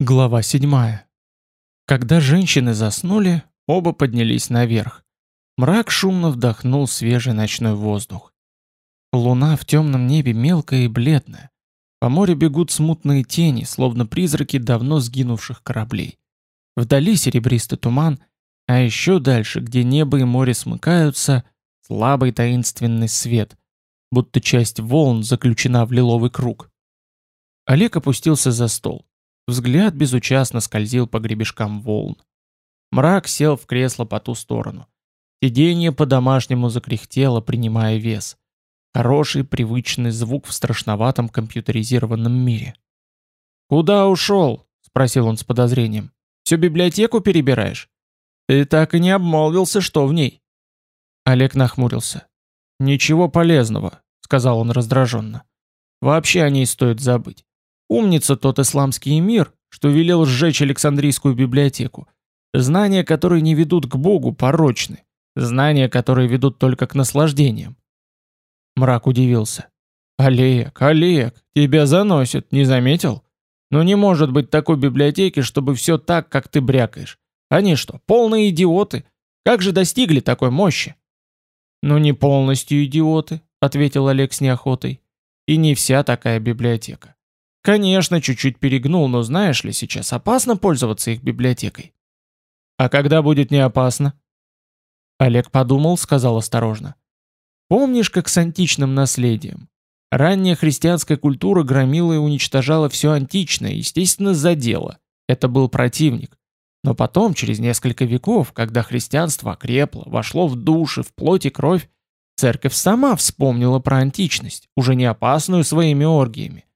Глава 7. Когда женщины заснули, оба поднялись наверх. Мрак шумно вдохнул свежий ночной воздух. Луна в темном небе мелкая и бледная. По морю бегут смутные тени, словно призраки давно сгинувших кораблей. Вдали серебристый туман, а еще дальше, где небо и море смыкаются, слабый таинственный свет, будто часть волн заключена в лиловый круг. Олег опустился за стол. Взгляд безучастно скользил по гребешкам волн. Мрак сел в кресло по ту сторону. Сиденье по-домашнему закряхтело, принимая вес. Хороший, привычный звук в страшноватом компьютеризированном мире. «Куда ушел?» — спросил он с подозрением. «Всю библиотеку перебираешь? Ты так и не обмолвился, что в ней». Олег нахмурился. «Ничего полезного», — сказал он раздраженно. «Вообще о ней стоит забыть. Умница тот исламский эмир, что велел сжечь Александрийскую библиотеку. Знания, которые не ведут к Богу, порочны. Знания, которые ведут только к наслаждениям. Мрак удивился. «Олег, Олег, тебя заносит, не заметил? Но не может быть такой библиотеки, чтобы все так, как ты брякаешь. Они что, полные идиоты? Как же достигли такой мощи?» «Ну не полностью идиоты», — ответил Олег с неохотой. «И не вся такая библиотека. Конечно, чуть-чуть перегнул, но знаешь ли, сейчас опасно пользоваться их библиотекой. А когда будет не опасно? Олег подумал, сказал осторожно. Помнишь, как с античным наследием? Ранняя христианская культура громила и уничтожала все античное, естественно, за дело. Это был противник. Но потом, через несколько веков, когда христианство окрепло, вошло в души, в плоть и кровь, церковь сама вспомнила про античность, уже не опасную своими оргиями,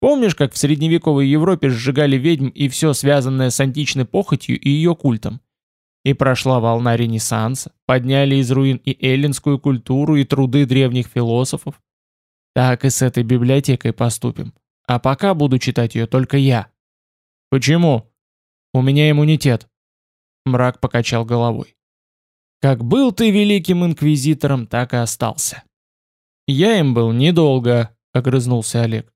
Помнишь, как в средневековой Европе сжигали ведьм и все связанное с античной похотью и ее культом? И прошла волна Ренессанса, подняли из руин и эллинскую культуру, и труды древних философов. Так и с этой библиотекой поступим. А пока буду читать ее только я. Почему? У меня иммунитет. Мрак покачал головой. Как был ты великим инквизитором, так и остался. Я им был недолго, огрызнулся Олег.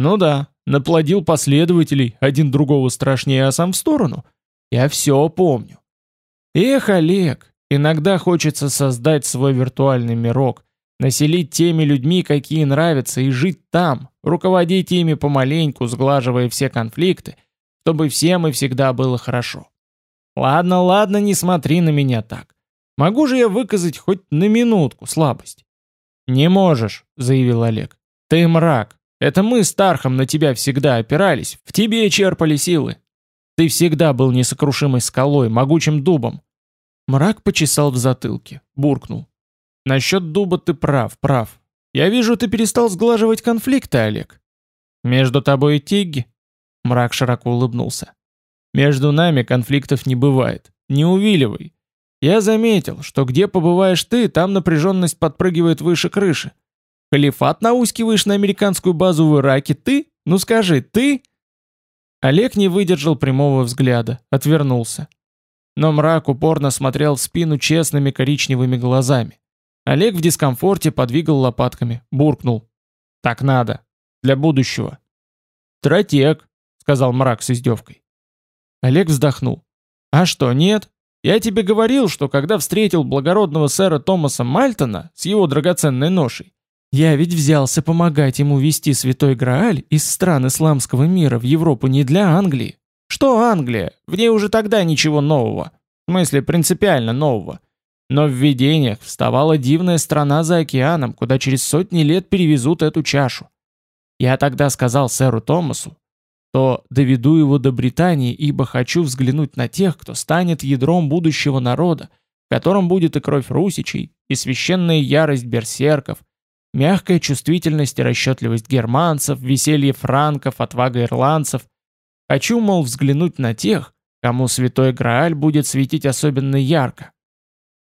Ну да, наплодил последователей, один другого страшнее, а сам в сторону. Я все помню. Эх, Олег, иногда хочется создать свой виртуальный мирок, населить теми людьми, какие нравятся, и жить там, руководить ими помаленьку, сглаживая все конфликты, чтобы всем и всегда было хорошо. Ладно, ладно, не смотри на меня так. Могу же я выказать хоть на минутку слабость? Не можешь, заявил Олег. Ты мрак, это мы с Тархом на тебя всегда опирались, в тебе черпали силы. Ты всегда был несокрушимой скалой, могучим дубом. Мрак почесал в затылке, буркнул. Насчет дуба ты прав, прав. Я вижу, ты перестал сглаживать конфликты, Олег. Между тобой и Тигги? Мрак широко улыбнулся. Между нами конфликтов не бывает. Не увиливай. Я заметил, что где побываешь ты, там напряженность подпрыгивает выше крыши. Халифат наускиваешь на американскую базу в Ираке, ты? Ну скажи, ты?» Олег не выдержал прямого взгляда, отвернулся. Но мрак упорно смотрел в спину честными коричневыми глазами. Олег в дискомфорте подвигал лопатками, буркнул. «Так надо. Для будущего». «Стратег», — сказал мрак с издевкой. Олег вздохнул. «А что, нет? Я тебе говорил, что когда встретил благородного сэра Томаса Мальтона с его драгоценной ношей, я ведь взялся помогать ему вести Святой Грааль из стран исламского мира в Европу не для Англии. Что Англия? В ней уже тогда ничего нового. В смысле, принципиально нового. Но в видениях вставала дивная страна за океаном, куда через сотни лет перевезут эту чашу. Я тогда сказал сэру Томасу, то доведу его до Британии, ибо хочу взглянуть на тех, кто станет ядром будущего народа, в котором будет и кровь русичей, и священная ярость берсерков, Мягкая чувствительность и расчетливость германцев, веселье франков, отвага ирландцев. Хочу, мол, взглянуть на тех, кому святой Грааль будет светить особенно ярко.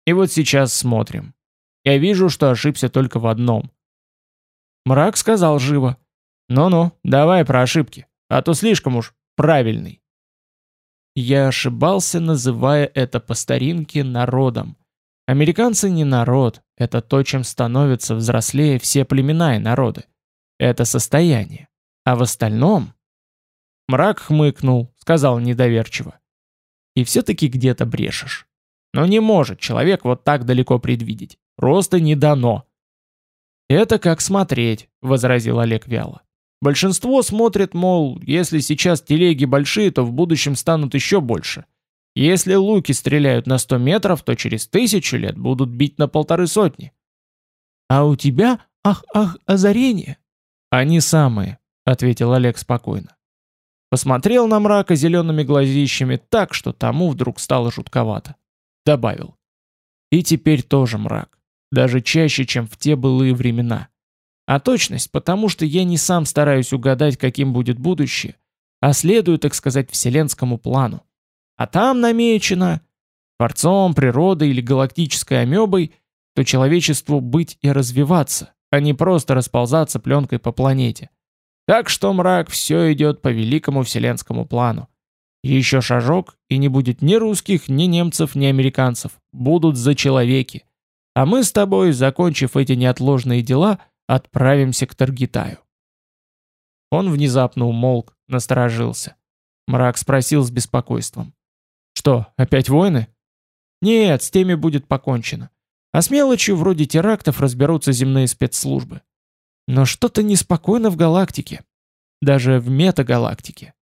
И вот сейчас смотрим. Я вижу, что ошибся только в одном. Мрак сказал живо. «Ну-ну, давай про ошибки, а то слишком уж правильный». Я ошибался, называя это по старинке народом. Американцы не народ, это то, чем становятся взрослее все племена и народы. Это состояние. А в остальном... Мрак хмыкнул, сказал недоверчиво. И все-таки где-то брешешь. Но не может человек вот так далеко предвидеть. Просто не дано. «Это как смотреть», — возразил Олег вяло. «Большинство смотрит, мол, если сейчас телеги большие, то в будущем станут еще больше. Если луки стреляют на 100 метров, то через тысячу лет будут бить на полторы сотни». «А у тебя, ах-ах, озарение?» «Они самые», — ответил Олег спокойно. Посмотрел на мрака зелеными глазищами так, что тому вдруг стало жутковато. Добавил. И теперь тоже мрак. Даже чаще, чем в те былые времена. А точность, потому что я не сам стараюсь угадать, каким будет будущее, а следую, так сказать, вселенскому плану. А там намечено, творцом, природой или галактической амебой, то человечеству быть и развиваться, а не просто расползаться пленкой по планете. Так что мрак все идет по великому вселенскому плану. Еще шажок, и не будет ни русских, ни немцев, ни американцев. Будут за человеки. А мы с тобой, закончив эти неотложные дела, отправимся к Таргитаю. Он внезапно умолк, насторожился. Мрак спросил с беспокойством. «Что, опять войны?» «Нет, с теми будет покончено. А с мелочью вроде терактов разберутся земные спецслужбы. Но что-то неспокойно в галактике. Даже в метагалактике.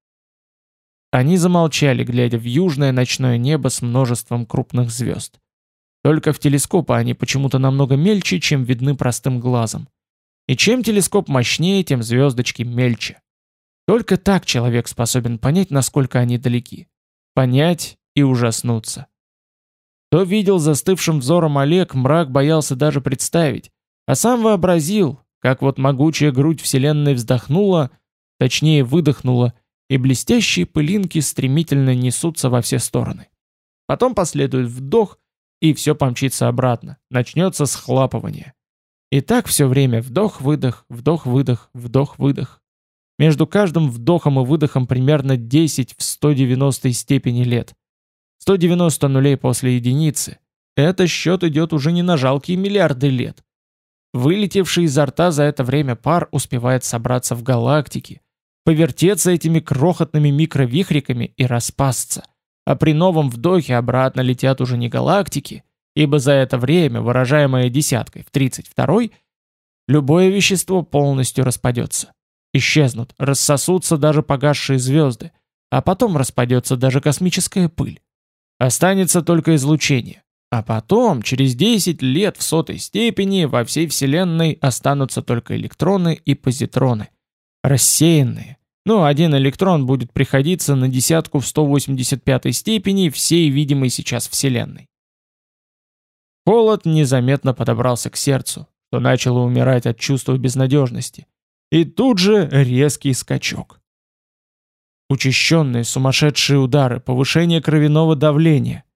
Они замолчали, глядя в южное ночное небо с множеством крупных звезд. Только в телескопы они почему-то намного мельче, чем видны простым глазом. И чем телескоп мощнее, тем звездочки мельче. Только так человек способен понять, насколько они далеки. Понять и ужаснуться. Кто видел застывшим взором Олег, мрак боялся даже представить, а сам вообразил, как вот могучая грудь Вселенной вздохнула, точнее выдохнула, и блестящие пылинки стремительно несутся во все стороны. Потом последует вдох, и все помчится обратно, начнется схлапывание. И так все время вдох-выдох, вдох-выдох, вдох-выдох. Между каждым вдохом и выдохом примерно 10 в 190 степени лет. 190 нулей после единицы. Это счет идет уже не на жалкие миллиарды лет, Вылетевший изо рта за это время пар успевает собраться в галактике, повертеться этими крохотными микровихриками и распасться. А при новом вдохе обратно летят уже не галактики, ибо за это время, выражаемое десяткой в 32-й, любое вещество полностью распадется. Исчезнут, рассосутся даже погасшие звезды, а потом распадется даже космическая пыль. Останется только излучение. А потом, через 10 лет в сотой степени, во всей Вселенной останутся только электроны и позитроны. Рассеянные. Ну, один электрон будет приходиться на десятку в 185 степени всей видимой сейчас Вселенной. Холод незаметно подобрался к сердцу, что начало умирать от чувства безнадежности. И тут же резкий скачок. Учащенные сумасшедшие удары, повышение кровяного давления,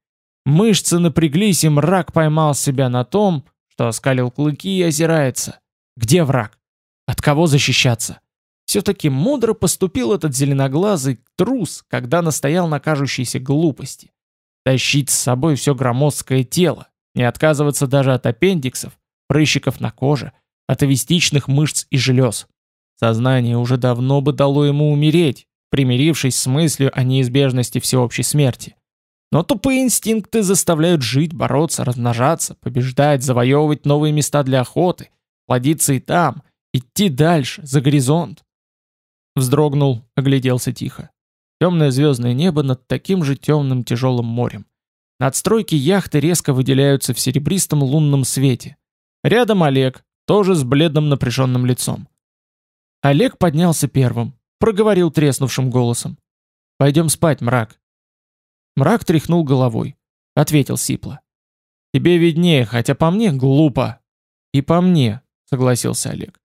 Мышцы напряглись, и мрак поймал себя на том, что оскалил клыки и озирается. Где враг? От кого защищаться? Все-таки мудро поступил этот зеленоглазый трус, когда настоял на кажущейся глупости. Тащить с собой все громоздкое тело, не отказываться даже от аппендиксов, прыщиков на коже, атовистичных мышц и желез. Сознание уже давно бы дало ему умереть, примирившись с мыслью о неизбежности всеобщей смерти. Но тупые инстинкты заставляют жить, бороться, размножаться, побеждать, завоевывать новые места для охоты, плодиться и там, идти дальше, за горизонт. Вздрогнул, огляделся тихо. Темное звездное небо над таким же темным тяжелым морем. Надстройки яхты резко выделяются в серебристом лунном свете. Рядом Олег, тоже с бледным напряженным лицом. Олег поднялся первым, проговорил треснувшим голосом. «Пойдем спать, мрак. Мрак тряхнул головой. Ответил сипло. «Тебе виднее, хотя по мне глупо». «И по мне», — согласился Олег.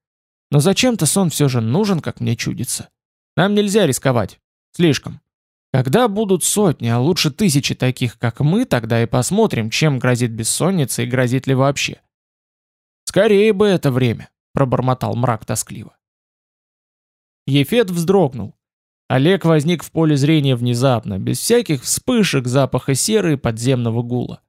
«Но зачем-то сон все же нужен, как мне чудится. Нам нельзя рисковать. Слишком. Когда будут сотни, а лучше тысячи таких, как мы, тогда и посмотрим, чем грозит бессонница и грозит ли вообще». «Скорее бы это время», — пробормотал мрак тоскливо. Ефет вздрогнул, Олег возник в поле зрения внезапно, без всяких вспышек запаха серы и подземного гула.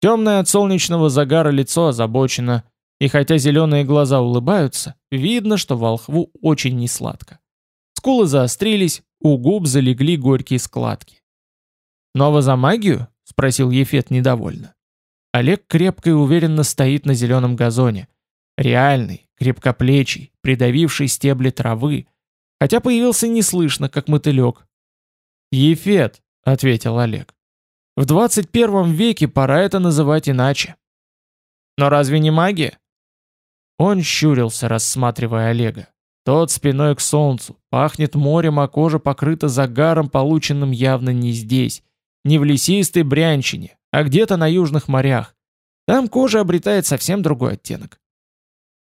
Темное от солнечного загара лицо озабочено, и хотя зеленые глаза улыбаются, видно, что волхву очень несладко. Скулы заострились, у губ залегли горькие складки. «Снова за магию?» — спросил Ефет недовольно. Олег крепко и уверенно стоит на зеленом газоне. Реальный, крепкоплечий, придавивший стебли травы, хотя появился неслышно, как мотылек. «Ефет», — ответил Олег. «В 21 веке пора это называть иначе». «Но разве не магия?» Он щурился, рассматривая Олега. Тот спиной к солнцу, пахнет морем, а кожа покрыта загаром, полученным явно не здесь, не в лесистой Брянщине, а где-то на южных морях. Там кожа обретает совсем другой оттенок.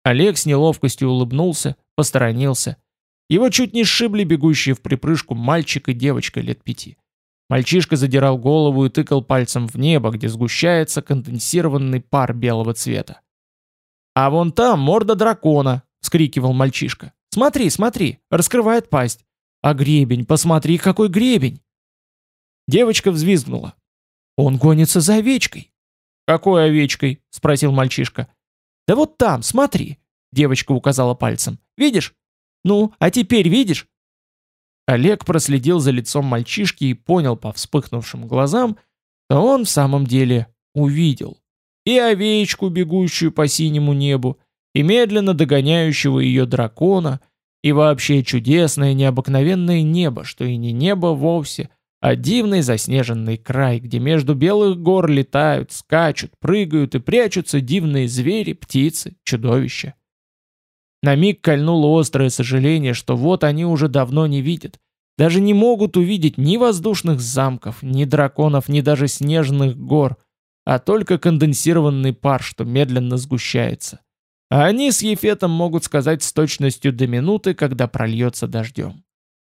Олег с неловкостью улыбнулся, посторонился. Его чуть не сшибли бегущие в припрыжку мальчик и девочка лет пяти. Мальчишка задирал голову и тыкал пальцем в небо, где сгущается конденсированный пар белого цвета. «А вон там морда дракона!» — вскрикивал мальчишка. «Смотри, смотри, раскрывает пасть. А гребень, посмотри, какой гребень!» Девочка взвизгнула. «Он гонится за овечкой!» «Какой овечкой?» — спросил мальчишка. «Да вот там, смотри!» — девочка указала пальцем. «Видишь? Ну, а теперь видишь?» Олег проследил за лицом мальчишки и понял по вспыхнувшим глазам, что он в самом деле увидел. И овечку, бегущую по синему небу, и медленно догоняющего ее дракона, и вообще чудесное необыкновенное небо, что и не небо вовсе, а дивный заснеженный край, где между белых гор летают, скачут, прыгают и прячутся дивные звери, птицы, чудовища. На миг кольнуло острое сожаление, что вот они уже давно не видят, даже не могут увидеть ни воздушных замков, ни драконов, ни даже снежных гор, а только конденсированный пар, что медленно сгущается. А они с Ефетом могут сказать с точностью до минуты, когда прольется дождем.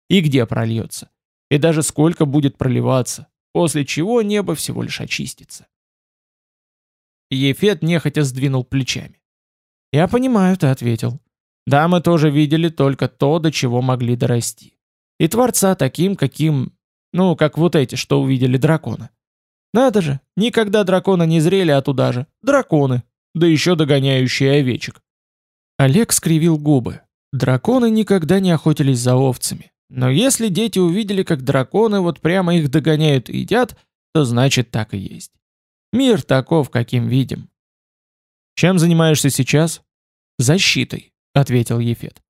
И где прольется и даже сколько будет проливаться, после чего небо всего лишь очистится. Ефет нехотя сдвинул плечами. «Я понимаю», — ты ответил. «Да, мы тоже видели только то, до чего могли дорасти. И Творца таким, каким... Ну, как вот эти, что увидели дракона. Надо же, никогда дракона не зрели, а туда же. Драконы, да еще догоняющие овечек». Олег скривил губы. Драконы никогда не охотились за овцами. Но если дети увидели, как драконы вот прямо их догоняют и едят, то значит так и есть. Мир таков, каким видим. Чем занимаешься сейчас? Защитой, ответил Ефет.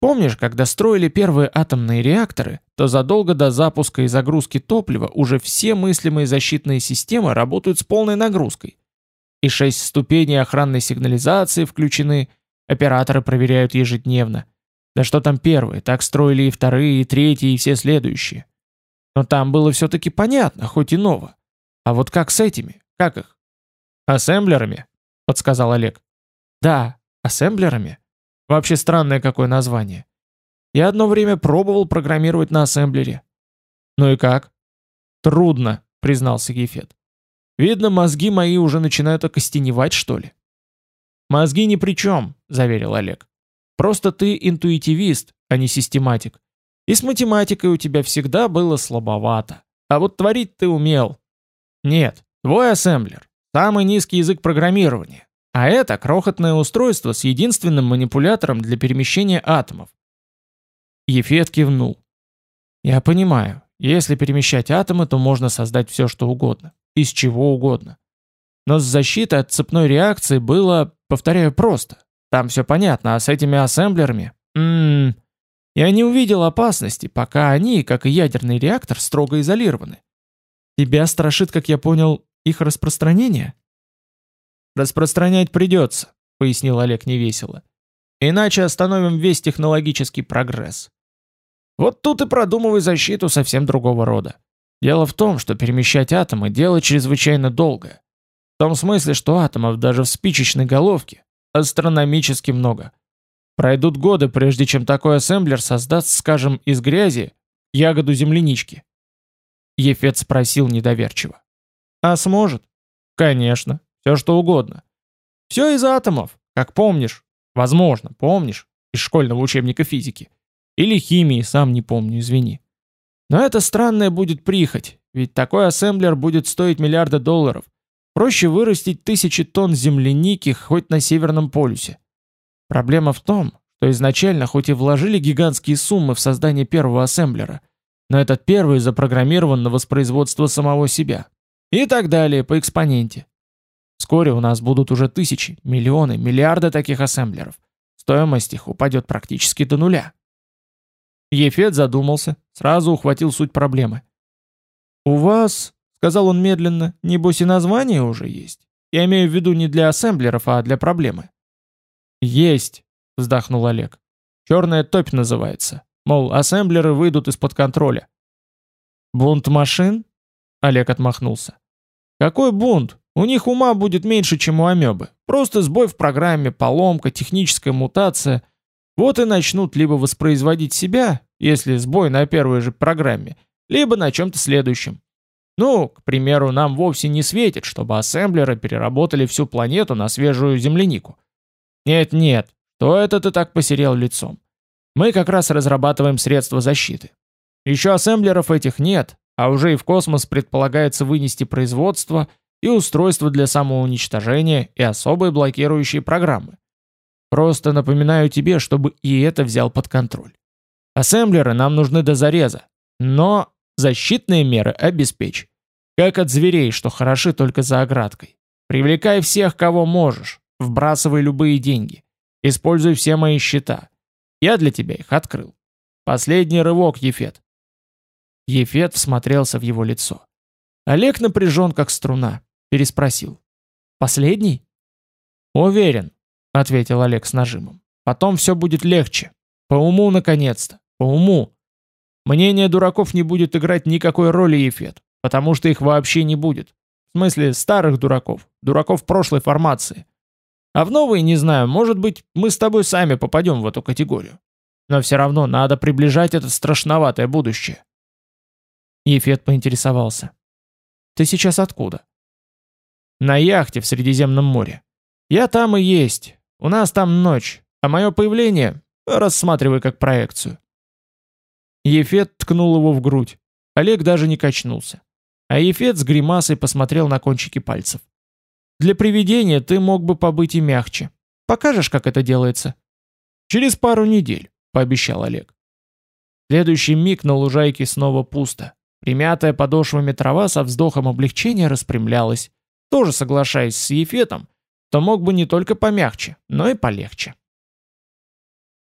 Помнишь, когда строили первые атомные реакторы, то задолго до запуска и загрузки топлива уже все мыслимые защитные системы работают с полной нагрузкой. И шесть ступеней охранной сигнализации включены, операторы проверяют ежедневно. Да что там первые, так строили и вторые, и третьи, и все следующие. Но там было все-таки понятно, хоть и ново. А вот как с этими? Как их? Ассемблерами, подсказал Олег. Да, ассемблерами. Вообще странное какое название. Я одно время пробовал программировать на ассемблере. Ну и как? Трудно, признался Гефет. Видно, мозги мои уже начинают окостеневать, что ли. Мозги ни при чем, заверил Олег. Просто ты интуитивист, а не систематик. И с математикой у тебя всегда было слабовато. А вот творить ты умел. Нет, твой ассемблер – самый низкий язык программирования. А это крохотное устройство с единственным манипулятором для перемещения атомов. Ефет кивнул. Я понимаю, если перемещать атомы, то можно создать все, что угодно. Из чего угодно. Но с защитой от цепной реакции было, повторяю, просто. Там все понятно, а с этими ассемблерами... Ммм... Я не увидел опасности, пока они, как и ядерный реактор, строго изолированы. Тебя страшит, как я понял, их распространение? Распространять придется, пояснил Олег невесело. Иначе остановим весь технологический прогресс. Вот тут и продумывай защиту совсем другого рода. Дело в том, что перемещать атомы – дело чрезвычайно долгое. В том смысле, что атомов даже в спичечной головке астрономически много. Пройдут годы, прежде чем такой ассемблер создаст, скажем, из грязи ягоду землянички. Ефет спросил недоверчиво. А сможет? Конечно, все что угодно. Все из атомов, как помнишь. Возможно, помнишь, из школьного учебника физики. Или химии, сам не помню, извини. Но это странная будет прихоть, ведь такой ассемблер будет стоить миллиарды долларов, Проще вырастить тысячи тонн земляники хоть на Северном полюсе. Проблема в том, что изначально хоть и вложили гигантские суммы в создание первого ассемблера, но этот первый запрограммирован на воспроизводство самого себя. И так далее по экспоненте. Вскоре у нас будут уже тысячи, миллионы, миллиарды таких ассемблеров. Стоимость их упадет практически до нуля. Ефет задумался, сразу ухватил суть проблемы. «У вас, — сказал он медленно, — небось и название уже есть. Я имею в виду не для ассемблеров, а для проблемы». «Есть», — вздохнул Олег. «Черная топь называется. Мол, ассемблеры выйдут из-под контроля». «Бунт машин?» — Олег отмахнулся. «Какой бунт? У них ума будет меньше, чем у амебы. Просто сбой в программе, поломка, техническая мутация. Вот и начнут либо воспроизводить себя, если сбой на первой же программе, либо на чем-то следующем. Ну, к примеру, нам вовсе не светит, чтобы ассемблеры переработали всю планету на свежую землянику. Нет-нет, то это ты так посерел лицом. Мы как раз разрабатываем средства защиты. Еще ассемблеров этих нет, а уже и в космос предполагается вынести производство – и устройства для самоуничтожения, и особые блокирующие программы. Просто напоминаю тебе, чтобы и это взял под контроль. Ассемблеры нам нужны до зареза, но защитные меры обеспечь. Как от зверей, что хороши только за оградкой. Привлекай всех, кого можешь, вбрасывай любые деньги. Используй все мои счета. Я для тебя их открыл. Последний рывок, Ефет. Ефет всмотрелся в его лицо. Олег напряжен, как струна. Переспросил. «Последний?» «Уверен», — ответил Олег с нажимом. «Потом все будет легче. По уму, наконец-то. По уму. Мнение дураков не будет играть никакой роли, Ефет, потому что их вообще не будет. В смысле, старых дураков, дураков прошлой формации. А в новые, не знаю, может быть, мы с тобой сами попадем в эту категорию. Но все равно надо приближать это страшноватое будущее». Ефет поинтересовался. «Ты сейчас откуда?» На яхте в Средиземном море. Я там и есть. У нас там ночь. А мое появление рассматривай как проекцию. Ефет ткнул его в грудь. Олег даже не качнулся. А Ефет с гримасой посмотрел на кончики пальцев. «Для привидения ты мог бы побыть и мягче. Покажешь, как это делается?» «Через пару недель», — пообещал Олег. следующий миг на лужайке снова пусто. Примятая подошвами трава со вздохом облегчения распрямлялась тоже соглашаясь с Ефетом, то мог бы не только помягче, но и полегче.